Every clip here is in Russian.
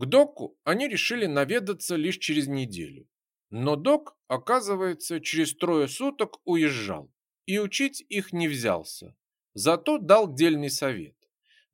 К доку они решили наведаться лишь через неделю. Но док, оказывается, через трое суток уезжал и учить их не взялся. Зато дал дельный совет.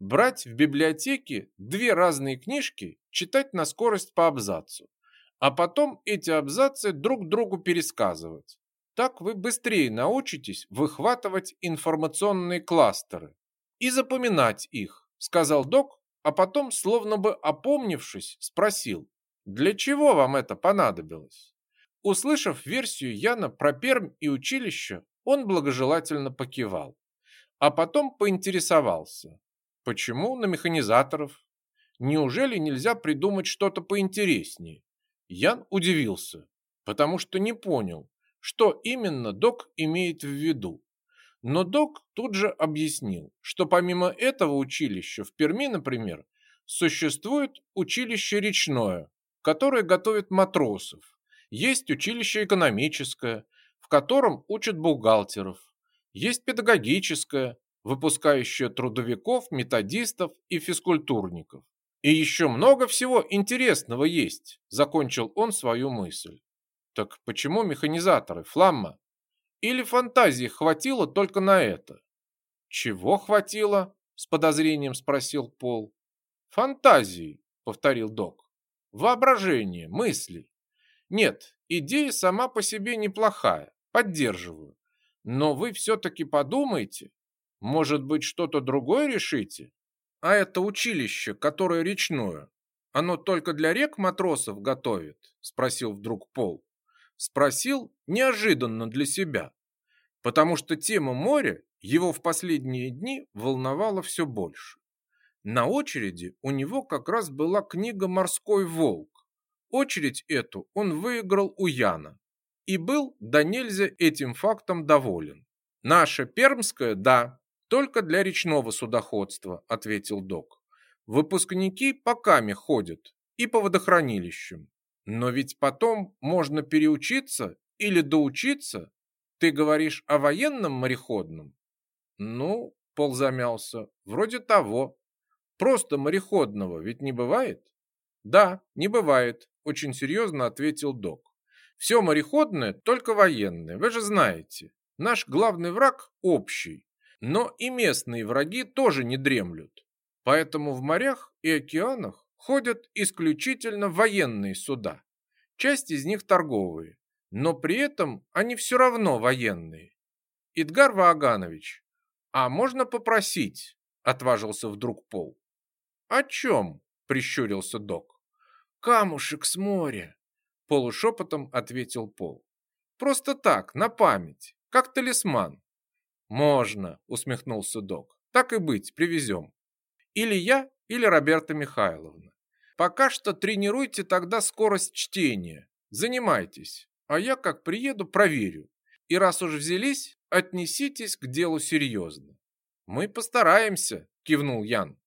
Брать в библиотеке две разные книжки, читать на скорость по абзацу, а потом эти абзацы друг другу пересказывать. Так вы быстрее научитесь выхватывать информационные кластеры и запоминать их, сказал док, а потом, словно бы опомнившись, спросил, для чего вам это понадобилось? Услышав версию Яна про Пермь и училище, он благожелательно покивал, а потом поинтересовался, почему на механизаторов? Неужели нельзя придумать что-то поинтереснее? Ян удивился, потому что не понял, что именно док имеет в виду. Но док тут же объяснил, что помимо этого училища в Перми, например, существует училище речное, которое готовит матросов. Есть училище экономическое, в котором учат бухгалтеров. Есть педагогическое, выпускающее трудовиков, методистов и физкультурников. И еще много всего интересного есть, закончил он свою мысль. Так почему механизаторы, Фламма? Или фантазии хватило только на это? Чего хватило? С подозрением спросил Пол. Фантазии, повторил док. Воображение, мысли. Нет, идея сама по себе неплохая, поддерживаю. Но вы все-таки подумайте, может быть, что-то другое решите? А это училище, которое речное, оно только для рек матросов готовит? Спросил вдруг Пол. Спросил неожиданно для себя, потому что тема моря его в последние дни волновала все больше. На очереди у него как раз была книга «Морской волк». Очередь эту он выиграл у Яна и был до нельзя этим фактом доволен. «Наша пермская, да, только для речного судоходства», – ответил док. «Выпускники по каме ходят и по водохранилищам. Но ведь потом можно переучиться или доучиться. Ты говоришь о военном мореходном? Ну, Пол замялся. Вроде того. Просто мореходного ведь не бывает? Да, не бывает, очень серьезно ответил док. Все мореходное только военное, вы же знаете. Наш главный враг общий, но и местные враги тоже не дремлют. Поэтому в морях и океанах ходят исключительно военные суда. Часть из них торговые, но при этом они все равно военные. Идгар Вааганович, а можно попросить? Отважился вдруг Пол. О чем? Прищурился док. Камушек с моря. Полушепотом ответил Пол. Просто так, на память, как талисман. Можно, усмехнулся док. Так и быть, привезем. Или я, или Роберта Михайловна. Пока что тренируйте тогда скорость чтения. Занимайтесь. А я, как приеду, проверю. И раз уж взялись, отнеситесь к делу серьезно. Мы постараемся, кивнул Ян.